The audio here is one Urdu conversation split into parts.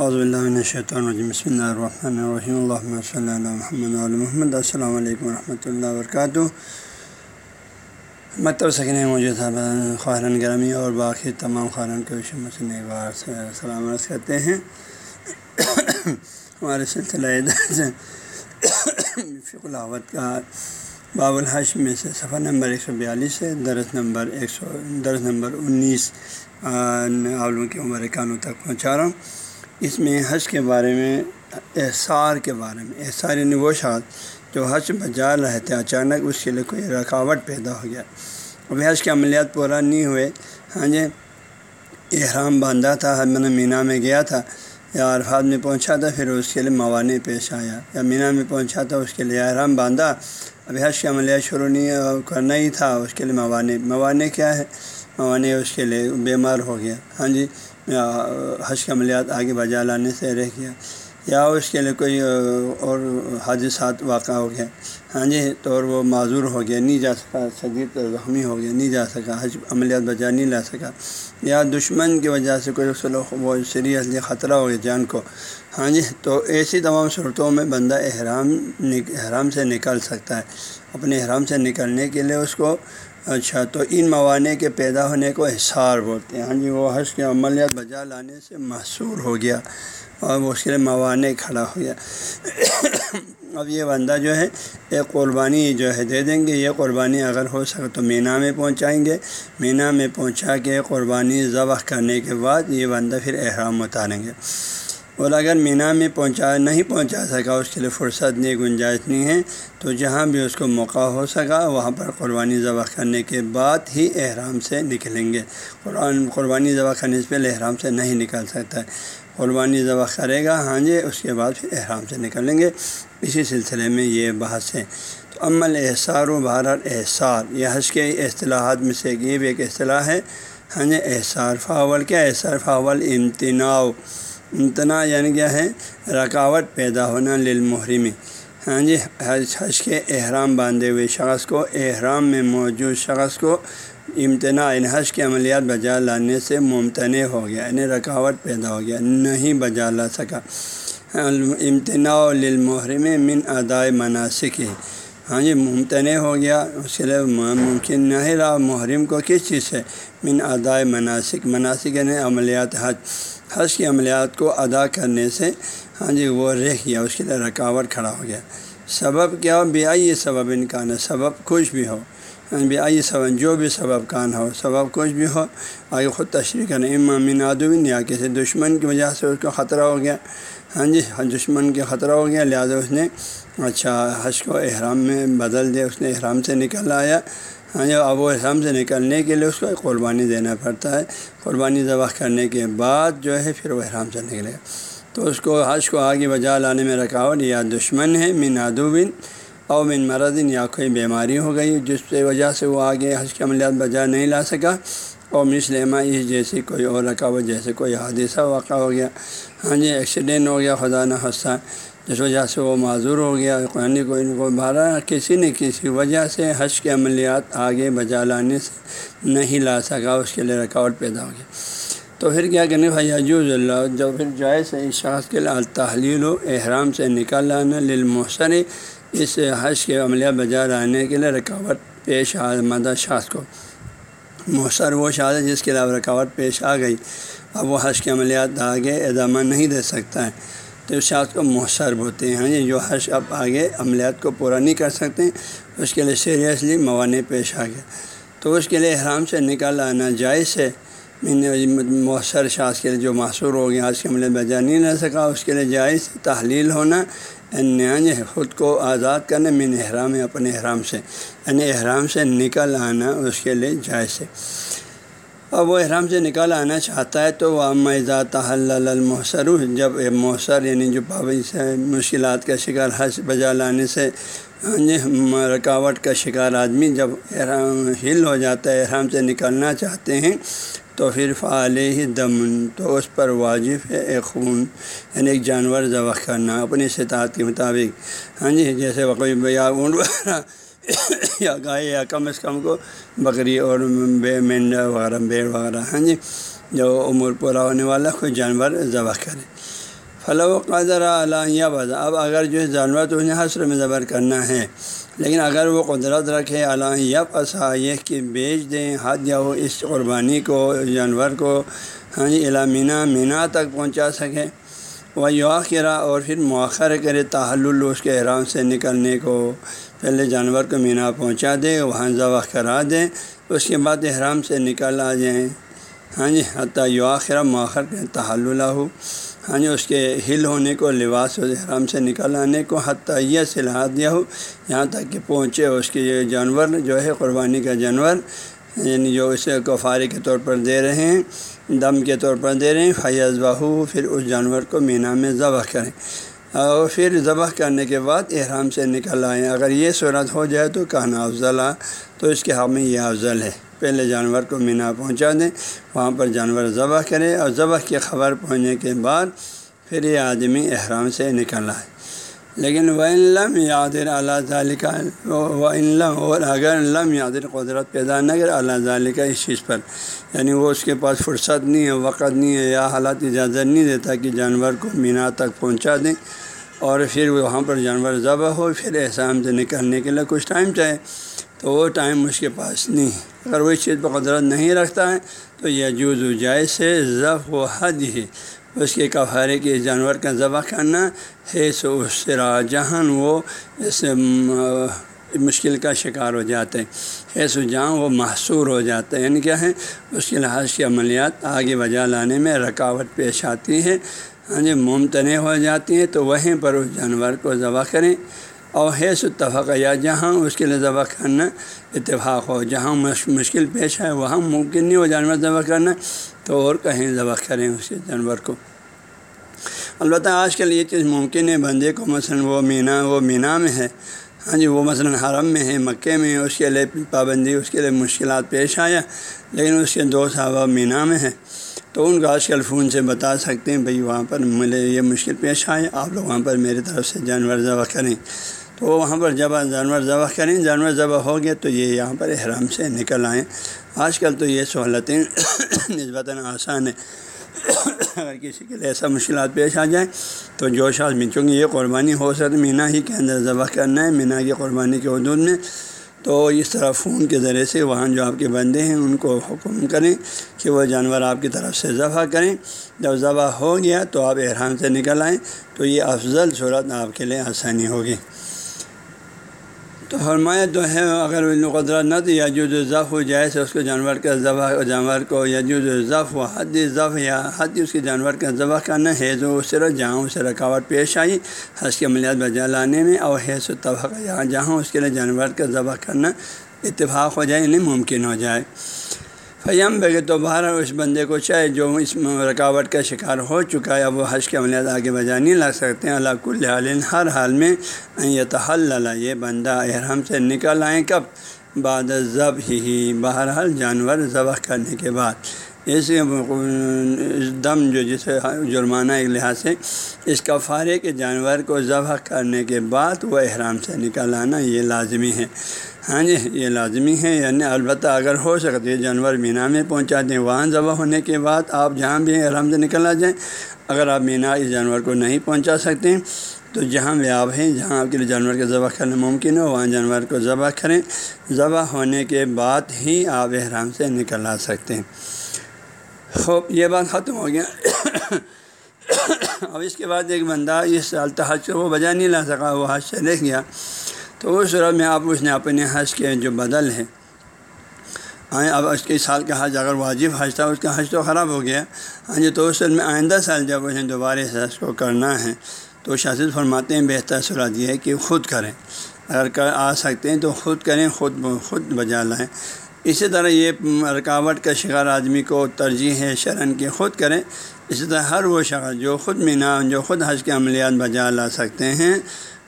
اللہ شیطان الرجیم بسم اللہ الرحمن الرحیم اللہ صلی اللہ محمد علیہ محمد. السلام علیکم ورحمۃ اللہ وبرکاتہ مکتب سکن موجود خارن گرامی اور باقی تمام خارن کے مسلم ایک بار سے سلام عرض کرتے ہیں. ہمارے سلسلہ فق العوت کا باب الحش میں سے صفحہ نمبر ایک سو بیالیس ہے. درس نمبر ایک سو درس نمبر انیس عالم کے عمر کانوں تک پہنچا رہا ہوں. اس میں حج کے بارے میں، احسار کے بارے میں، احسار یعنی وہ شاد جو حج بجا رہے تھے، اچانک اس کے لیے کوئی رکاوٹ پیدا ہو گیا۔ ابھی حج کے عملیات پورا نہیں ہوئے۔ ہاں جی احرام باندھا تھا۔ ہاں، حمن مینا میں گیا تھا، یا عرفات میں پہنچا تھا، پھر اس کے لیے موانع پیش آیا۔ یا مینا میں پہنچا تھا، اس کے لیے احرام باندھا۔ ابھی حج کے عملیات شروع نہیں، کرنا ہی تھا، اس کے لیے موانع موانع کیا ہے ہاں، موانع اس کے لیے بیمار ہو گیا۔ ہاں جی حج کے عملیات آگے بجا لانے سے رہ گیا۔ یا اس کے لیے کوئی اور حادثات واقع ہو گیا ہاں جی تو اور وہ معذور ہو گیا، نہیں جا سکا۔ شدید زخمی ہو گیا، نہیں جا سکا۔ حج عملیات بجا نہیں لا سکا۔ یا دشمن کی وجہ سے کوئی سلوک وہ سیریسلی خطرہ ہو گیا جان کو۔ ہاں جی تو ایسی تمام صورتوں میں بندہ احرام احرام سے نکل سکتا ہے۔ اپنے احرام سے نکلنے کے لیے اس کو اچھا تو ان موانع کے پیدا ہونے کو احسار بولتے ہیں۔ ہاں جی وہ حج کے عملیات بجا لانے سے محصور ہو گیا اور وہ اس کے لیے موانع کھڑا ہو گیا۔ اب یہ بندہ جو ہے، ایک قربانی جو ہے دے دیں گے۔ یہ قربانی اگر ہو سکے تو مینا میں پہنچائیں گے۔ مینا میں پہنچا کے قربانی ذبح کرنے کے بعد یہ بندہ پھر احرام اتاریں گے۔ اور اگر مینا میں پہنچا نہیں پہنچا سکا، اس کے لیے فرصت نہیں، گنجائش نہیں ہے، تو جہاں بھی اس کو موقع ہو سکا، وہاں پر قربانی ذبح کرنے کے بعد ہی احرام سے نکلیں گے۔ قرآن، قربانی ذبح کرنے سے پہلے احرام سے نہیں نکل سکتا۔ ہے قربانی ذبح کرے گا ہاں جی اس کے بعد پھر احرام سے نکلیں گے۔ اسی سلسلے میں یہ بحث ہے۔ تو عمل احسار و بہرحال احسار، یہ حج کے اصطلاحات میں سے یہ بھی ایک اصطلاح ہے۔ ہاں جی احسار فاول، کیا احسار فاول؟ امتناؤ امتنا یعنی کیا ہے؟ رکاوٹ پیدا ہونا للمحرمی ہاں جی حج حج کے احرام باندھے ہوئے شخص کو احرام میں موجود شخص کو امتناع یعنی حج کے عملیات بجا لانے سے ممتنع ہو گیا یعنی رکاوٹ پیدا ہو گیا، نہیں بجا لا سکا۔ ہاں، امتناع للمحرم من ادائے مناسب ہاں جی ممتنع ہو گیا، اس کے لیے ممکن نہیں رہا، محرم کو کس چیز سے؟ من ادائے مناسب مناسب یعنی عملیات حج۔ حج کی عملیات کو ادا کرنے سے ہاں جی وہ رہ گیا، اس کے لیے رکاوٹ کھڑا ہو گیا۔ سبب کیا؟ ہو بیائی سبب انکان ہے سبب کچھ بھی ہو۔ یعنی بیائی سبب جو بھی سبب کان ہو، سبب کچھ بھی ہو، آگے خود تشریح کریں۔ امام نادوین یا کسی دشمن کی وجہ سے اس کو خطرہ ہو گیا۔ ہاں جی دشمن کے خطرہ ہو گیا، لہٰذا اس نے اچھا حج کو احرام میں بدل دیا، اس نے احرام سے نکل آیا۔ ہاں جی اب وہ احرام سے نکلنے کے لیے اس کو قربانی دینا پڑتا ہے، قربانی ذبح کرنے کے بعد جو ہے پھر وہ احرام سے نکلے تو اس کو حج کو آگے بجا لانے میں رکاوٹ یا دشمن ہے، من ادوبن او من مرضن یا کوئی بیماری ہو گئی، جس کی وجہ سے وہ آگے حج کے عملیات بجا نہیں لا سکا۔ اور مسلمہ اس جیسی کوئی اور رکاوٹ جیسے کوئی حادثہ واقع ہو گیا۔ ہاں جی ایکسیڈنٹ ہو گیا، خدا نہ حصہ جس وجہ سے وہ معذور ہو گیا یعنی قرآن کو ان کو بھارا کسی نے کسی وجہ سے حج کے عملیات آگے بجا لانے سے نہیں لا سکا، اس کے لیے رکاوٹ پیدا ہو گیا۔ تو پھر کیا کرنے بھائی حجوز اللہ جو پھر جائز ہے، اس شخص کے لیے تحلیل و احرام سے نکال لانا، للمحسن اس حج کے عملیات بجا لانے کے لیے رکاوٹ پیش آمدہ شخص کو۔ محسر وہ شاذ ہے جس کے علاوہ رکاوٹ پیش آ گئی، اب وہ حج کے عملیات آگے ادامہ نہیں دے سکتا ہے۔ تو اس شاخ کو مؤثر ہوتے ہیں جو حج اب آگے عملیات کو پورا نہیں کر سکتے، اس کے لیے سیریسلی موانع پیش آ گیا تو اس کے لیے احرام سے نکال آنا جائز ہے۔ مؤثر شاخ کے لیے جو معصور ہو گیا حج کے عملیات بجا نہیں رہ سکا، اس کے لیے جائز تحلیل ہونا یعنی خود کو آزاد کرنا من احرام، اپنے احرام سے یعنی احرام سے نکل آنا اس کے لیے جائز ہے۔ اور وہ احرام سے نکال آنا چاہتا ہے تو وہ امزاد المحسر جب مؤثر یعنی جو پابند مشکلات کا شکار، حج بجا لانے سے ہاں جی، رکاوٹ کا شکار آدمی جب احرام ہل ہو جاتا ہے، احرام سے نکالنا چاہتے ہیں، تو پھر فعال ہی تو اس پر واجب ہے ایک خون یعنی ایک جانور ذبح کرنا اپنی استطاعت کے مطابق۔ ہاں جی جیسے وقوع یا اونٹ وغیرہ یا گائے یا کم از کم کو بکری اور بے مینڈا وغیرہ بیڑ وغیرہ ہاں جی؟ جو عمر پورا ہونے والا کوئی جانور ذبح کرے۔ فلو قدر علیہ وضا اب اگر جو ہے جانور تو انہیں حسر میں ذبح کرنا ہے، لیکن اگر وہ قدرت رکھے علیہ پسا یہ کہ بیچ دیں حد یا ہو اس قربانی کو، جانور کو ہاں جی علامینہ مینا تک پہنچا سکے۔ وہ یواخرہ اور پھر مؤخر کرے تحل اس کے احرام سے نکلنے کو۔ پہلے جانور کو مینا پہنچا دے، وہاں ذبح کرا دیں اس کے بعد احرام سے نکل آ جائیں۔ ہاں جی حتیٰ یواخرہ مؤخر کریں تحل ہو۔ ہاں جی اس کے ہل ہونے کو، لباس و احرام سے نکل آنے کو حتیٰ یہ صلاح دیا ہو۔ یہاں تک کہ پہنچے اس کے یہ جانور جو ہے، قربانی کا جانور یعنی جو اسے کفاری کے طور پر دے رہے ہیں، دم کے طور پر دے رہے ہیں، فیض بہو، پھر اس جانور کو مینا میں ذبح کریں۔ اور پھر ذبح کرنے کے بعد احرام سے نکل آئیں۔ اگر یہ صورت ہو جائے تو کہنا افضل آ تو اس کے حق میں یہ افضل ہے۔ پہلے جانور کو مینا پہنچا دیں، وہاں پر جانور ذبح کرے اور ذبح کی خبر پہنچنے کے بعد پھر یہ آدمی احرام سے نکل آئے۔ لیکن و علم یادر اللہ تعالی کا و علم اور اگر علم یادر قدرت پیدا نہ کرے اللہ تعالی کا اس چیز پر یعنی وہ اس کے پاس فرصت نہیں ہے، وقت نہیں ہے، یا حالات اجازت نہیں دیتا کہ جانور کو مینا تک پہنچا دیں، اور پھر وہاں پر جانور ذبح ہو، پھر احسام سے نکلنے کے لیے کچھ ٹائم چاہے، تو وہ ٹائم اس کے پاس نہیں ہے۔ اگر وہ اس چیز پر قدرت نہیں رکھتا ہے، تو یہ جوز و جائز سے ضف و حد ہی اس کے کفارے کے جانور کا ذبح کرنا ہے سو اس جہاں وہ اس مشکل کا شکار ہو جاتے ہیں ہے سو جہاں وہ محصور ہو جاتے ہیں یعنی کیا ہے؟ اس کے لحاظ کی عملیات آگے بجا لانے میں رکاوٹ پیش آتی ہے ہاں جی ممتنع ہو جاتی ہیں، تو وہیں پر اس جانور کو ذبح کریں۔ اور حیث اتفاق یا جہاں اس کے لیے ذبح کرنا اتفاق ہو، جہاں مشکل پیش ہے وہاں ممکن نہیں ہو جانور ذبح کرنا، تو اور کہیں ذبح کریں اس کے جانور کو۔ البتہ آج کل یہ چیز ممکن ہے، بندے کو مثلاً وہ مینا وہ مینا میں ہے۔ ہاں جی وہ مثلاً حرم میں ہے، مکے میں، اس کے لیے پابندی، اس کے لیے مشکلات پیش آیا، لیکن اس کے دو صحابہ مینا میں ہیں۔ تو ان کو آج کل فون سے بتا سکتے ہیں بھئی وہاں پر ملے، یہ مشکل پیش آئے، آپ لوگ وہاں پر میری طرف سے جانور ذبح کریں۔ تو وہاں پر جب جانور ذبح کریں، جانور ذبح ہو گیا تو یہ یہاں پر احرام سے نکل آئیں۔ آج کل تو یہ سہولتیں نسبتاً آسان ہیں۔ اگر کسی کے لیے ایسا مشکلات پیش آ جائیں تو جو شاذ میں چونکہ یہ قربانی ہو سکتی مینا ہی کے اندر ذبح کرنا ہے، مینا کی قربانی کے حدود میں۔ تو اس طرح فون کے ذریعے سے وہاں جو آپ کے بندے ہیں، ان کو حکم کریں کہ وہ جانور آپ کی طرف سے ذبح کریں۔ جب ذبح ہو گیا تو آپ احرام سے نکل آئیں۔ تو یہ افضل صورت آپ کے لیے آسانی ہوگی۔ تو فرمایا تو ہے اگر قدرت نہ تو یا جو ضف ہو جائے سے اس کے جانور کا ذبح جانور کو، یا جو ضف ہو، حد ضف یا حد اس کے جانور کا ذبح کرنا ہے جو صرف جہاں اسے رکاوٹ پیش آئی، حج کے عملیات بجا لانے میں، اور حیض و طبق یہاں جہاں اس کے لیے جانور کا ذبح کرنا اتفاق ہو جائے یعنی ممکن ہو جائے۔ فیم بے تو باہر اس بندے کو چاہے جو اس رکاوٹ کا شکار ہو چکا ہے، اب وہ حج کے عملیات آگے بجا نہیں لگ سکتے ہیں۔ اللہ کل حال ہر حال میں یہ تحل یہ بندہ احرام سے نکل آئیں کب؟ بعد ضب ہی۔ بہرحال جانور ذبح کرنے کے بعد۔ اس دم جو جسے جرمانہ ایک لحاظ سے، اس کفارے کے جانور کو ذبح کرنے کے بعد وہ احرام سے نکل آنا یہ لازمی ہے۔ ہاں جی یہ لازمی ہے یعنی البتہ اگر ہو سکتے ہے جانور مینا میں پہنچا دیں، وہاں ذبح ہونے کے بعد آپ جہاں بھی آرام سے نکل آ جائیں، اگر آپ مینا اس جانور کو نہیں پہنچا سکتے تو جہاں بھی آپ ہیں، جہاں آپ کے لیے جانور کا ذبح کرنا ممکن ہو، وہاں جانور کو ذبح کریں۔ ذبح ہونے کے بعد ہی آپ احرام سے نکل آ سکتے ہیں۔ خوب، یہ بات ختم ہو گیا۔ اب اس کے بعد ایک بندہ اس سال تحج وہ بجا نہیں لا سکا، وہ حج سے لے گیا۔ تو اس صورت میں آپ اس نے اپنے حج کے جو بدل ہے آئیں، اب اس کے سال کا حج اگر واجب حج تھا، اس کا حج تو خراب ہو گیا۔ ہاں جی تو اس میں آئندہ سال جب انہیں دوبارہ اس حج کو کرنا ہے، تو شاست فرماتے ہیں بہتر صورت یہ ہے کہ خود کریں۔ اگر کر، آ سکتے ہیں تو خود کریں، خود خود بجا لائیں۔ اسی طرح یہ رکاوٹ کا شکار آدمی کو ترجیح ہے شرن کی خود کریں۔ اسی طرح ہر وہ شخص جو خود مینا، جو خود حج کے عملیات بجا لا سکتے ہیں،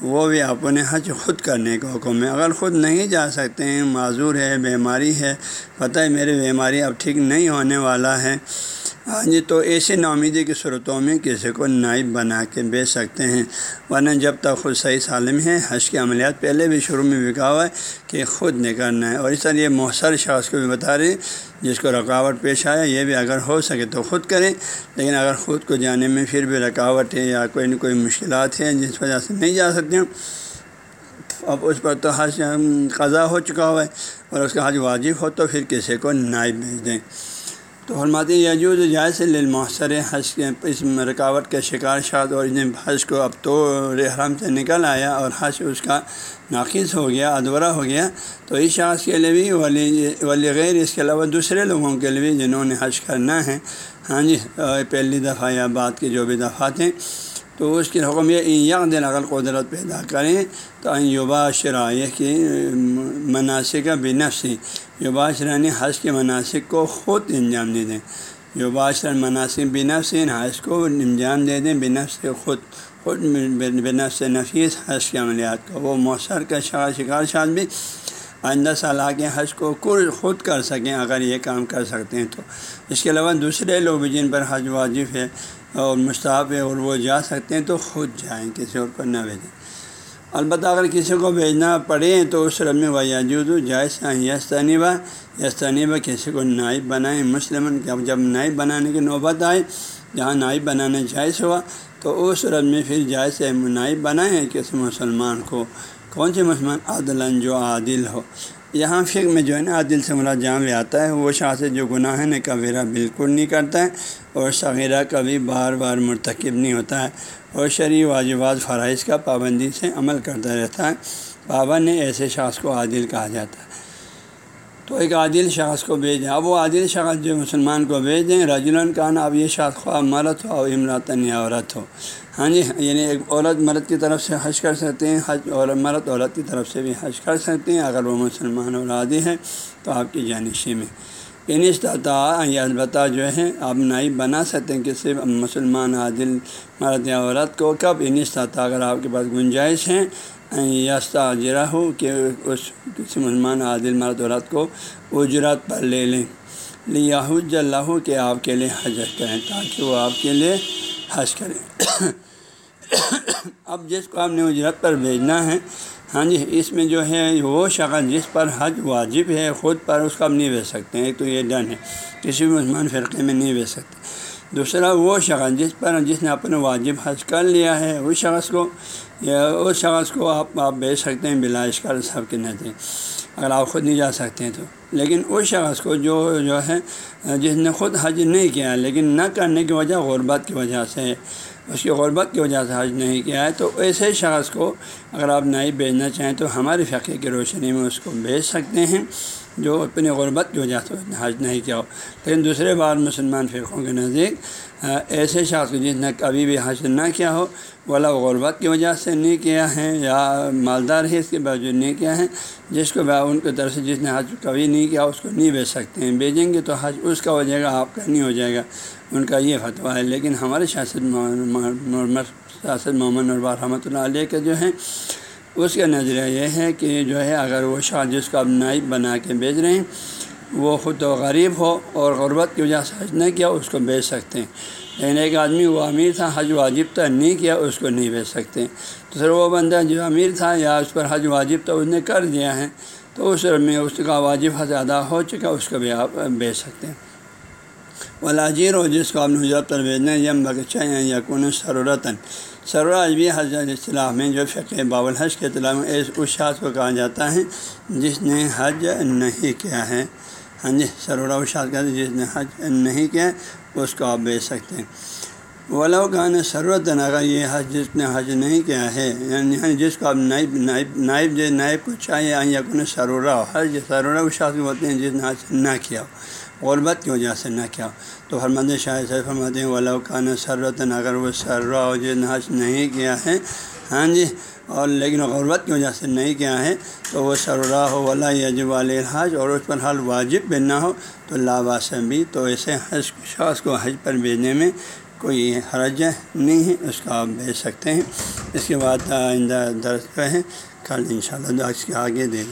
وہ بھی اپنے حج خود کرنے کا حکم ہے۔ اگر خود نہیں جا سکتے ہیں، معذور ہے، بیماری ہے، پتہ ہے میری بیماری اب ٹھیک نہیں ہونے والا ہے۔ ہاں جی تو ایسی نامیدی کی صورتوں میں کسی کو نائب بنا کے بیچ سکتے ہیں۔ ورنہ جب تک خود صحیح سالم ہے حج کے عملیات پہلے بھی شروع میں بکا ہوا ہے کہ خود نہیں کرنا ہے اور اس طرح یہ محسر شخص کو بھی بتا رہے جس کو رکاوٹ پیش آیا، یہ بھی اگر ہو سکے تو خود کریں۔ لیکن اگر خود کو جانے میں پھر بھی رکاوٹ ہے یا کوئی نہ کوئی مشکلات ہیں جس وجہ سے نہیں جا سکتے اب اس پر تو حج قضا ہو چکا ہوا ہے۔ اور اس کا حج واجب ہو تو پھر کسی کو نائب بھیج دیں۔ تو حرماتی یجوز جائز للمحصر حج کے اس رکاوٹ کے شکار شاد اور حج کو اب تو حرام سے نکل آیا اور حج اس کا ناقص ہو گیا ادورہ ہو گیا۔ تو اس شخص کے لیے بھی ولی ولی غیر، اس کے علاوہ دوسرے لوگوں کے لیے بھی جنہوں نے حج کرنا ہے۔ ہاں جی پہلی دفعہ یا بعد کی جو بھی دفعات ہیں۔ تو اس کی حکم یہ یک دن اگر قدرت پیدا کریں تو یوبا شرائع کی مناسب کا بنفسی یوبا شرانی حج کے مناسب کو خود انجام دے دیں یوبا شر مناسب بنفسی حج کو انجام دے دیں بنفس خود. خود بنفس نفیس حج کے عملیات کو. وہ مؤثر کا شکار شکار شاد بھی آئندہ سال آ کے حج کو خود کر سکیں، اگر یہ کام کر سکتے ہیں تو۔ اس کے علاوہ دوسرے لوگ بھی جن پر حج واجب ہے اور مشتاف ہے اور وہ جا سکتے ہیں تو خود جائیں، کسی اور کو نہ بھیجیں۔ البتہ اگر کسی کو بھیجنا پڑے تو اس رب میں وجود جائز یس تنیبہ یس کسی کو نائب بنائیں۔ مسلم جب جب نائب بنانے کی نوبت آئے، جہاں نائب بنانا جائز ہوا تو اس رب میں پھر جائز نائب بنائیں کسی مسلمان کو۔ کون سے مسلمان عادل جو عادل ہو؟ یہاں فکر میں جو ہے نا، عادل سے مراد جہاں بھی آتا ہے، وہ شاہ سے جو گناہ ہے نا کبیرہ بالکل نہیں کرتا ہے اور صغیرہ کبھی بار بار مرتکب نہیں ہوتا ہے اور شرعی واجبات، فرائض کا پابندی سے عمل کرتا رہتا ہے۔ پابند نے ایسے شاخ کو عادل کہا جاتا ہے۔ تو ایک عادل شخص کو بھیج دیں اب وہ عادل شخص جو مسلمان کو بھیج دیں رجولن کہنا اب یہ شخص خواہ مرد ہو اور عمراتن یا یعنی عورت ہو۔ ہاں جی یعنی ایک عورت مرد کی طرف سے حج کر سکتے ہیں، حج اور مرد عورت کی طرف سے بھی حج کر سکتے ہیں۔ اگر وہ مسلمان اور عادی ہے تو آپ کی جانشی میں۔ ان استطاع یا البتہ جو ہے آپ نائب بنا سکتے ہیں کسی مسلمان عادل مرد یا عورت کو کب ان استطاع اگر آپ کے پاس گنجائش ہیں۔ یاستا اجرا ہو کہ اس کسی مسلمان عادل مرد عورت کو اجرت پر لے لیں۔ لیا اللہ کہ آپ کے لیے حج کریں تاکہ وہ آپ کے لیے حج کریں۔ اب جس کو آپ نے اجرت پر بھیجنا ہے ہاں جی اس میں جو ہے، وہ شخص جس پر حج واجب ہے، خود پر اس کو آپ نہیں بھیج سکتے ہیں، ایک تو یہ ڈن ہے، کسی بھی مسلمان فرقے میں نہیں بھیج سکتے۔ دوسرا، وہ شخص جس پر، جس نے اپنے واجب حج کر لیا ہے، اس شخص کو، یا اس شخص کو آپ آپ بھیج سکتے ہیں، بلا اشکال صاحب کے نظر اگر آپ خود نہیں جا سکتے ہیں تو۔ لیکن اس شخص کو جو جو ہے، جس نے خود حج نہیں کیا، لیکن نہ کرنے کی وجہ، غربت کی وجہ سے اس کی غربت کی وجہ سے حج نہیں کیا ہے، تو ایسے شخص کو اگر آپ نہیں بھیجنا چاہیں تو ہمارے فقے کی روشنی میں اس کو بھیج سکتے ہیں، جو اپنی غربت کی وجہ سے حج نہیں کیا ہو۔ لیکن دوسرے بار مسلمان فرقوں کے نزدیک ایسے شخص جس نے کبھی بھی حج نہ کیا ہو والا غربت کی وجہ سے نہیں کیا ہے یا مالدار ہے اس کے باوجود نہیں کیا ہے جس کو ان کی طرف سے جس نے حج کبھی نہیں کیا، اس کو نہیں بھیج سکتے ہیں۔ بھیجیں گے تو حج اس کا ہو جائے گا، آپ کا نہیں ہو جائے گا۔ ان کا یہ فتویٰ ہے۔ لیکن ہمارے شاست سیاست محمد نربا رحمۃ اللہ علیہ کے جو ہیں، اس کا نظریہ یہ ہے کہ جو ہے، اگر وہ شاہ جس کو اب نائب بنا کے بھیج رہے ہیں وہ خود و غریب ہو اور غربت کی وجہ سے حج نہیں کیا، اس کو بیچ سکتے ہیں۔ لیکن ایک آدمی وہ امیر تھا، حج واجب تھا نہیں کیا، اس کو نہیں بیچ سکتے۔ تو پھر وہ بندہ جو امیر تھا یا اس پر حج واجب تھا اس نے کر دیا ہے، تو اس میں اس کا واجب حج ادا ہو چکا، اس کو بھی آپ بیچ سکتے ہیں۔ ولاجیر ہو جس کو آپ نے حجرت پر بھیجنا یم بغچہ یا کون سرورتاً۔ سرور بھی حج اصطلاح میں جو فقہ بابل حج کے اطلاع میں اس شاذ کو کہا جاتا ہے، جس نے حج نہیں کیا ہے۔ ہاں جی سرورہ اشاعت کہتے جس نے حج نہیں کیا، اس کو آپ بیچ سکتے ہیں۔ ولا کہاں سرورت اگر یہ حج جس نے حج نہیں کیا ہے یعنی, یعنی جس کو آپ نائب نائب نائب جو نائب کو چاہیے یا کون سرورہ ہو حج سرورہ اشاعت بولتے ہیں، جس نے حج نہ کیا ہو غربت کی وجہ سے نہ کیا۔ ہو تو فرمند شاہ سے فرماتے ہیں ولا کان سرورت اگر وہ سرورہ ہو، جس نے حج نہیں کیا ہے ہاں جی اور لیکن غربت کی وجہ سے نہیں کیا ہے، تو وہ سرورا ہو ولا یجب علیہ اور اس پر حل واجب بھی نہ ہو، تو لاباسم بھی، تو ایسے حج شخص کو حج پر بھیجنے میں کوئی حرج نہیں ہے، اس کا آپ بھیج سکتے ہیں۔ اس کے بعد آئندہ درس جو ہے، کل ان شاء اللہ کے آگے دے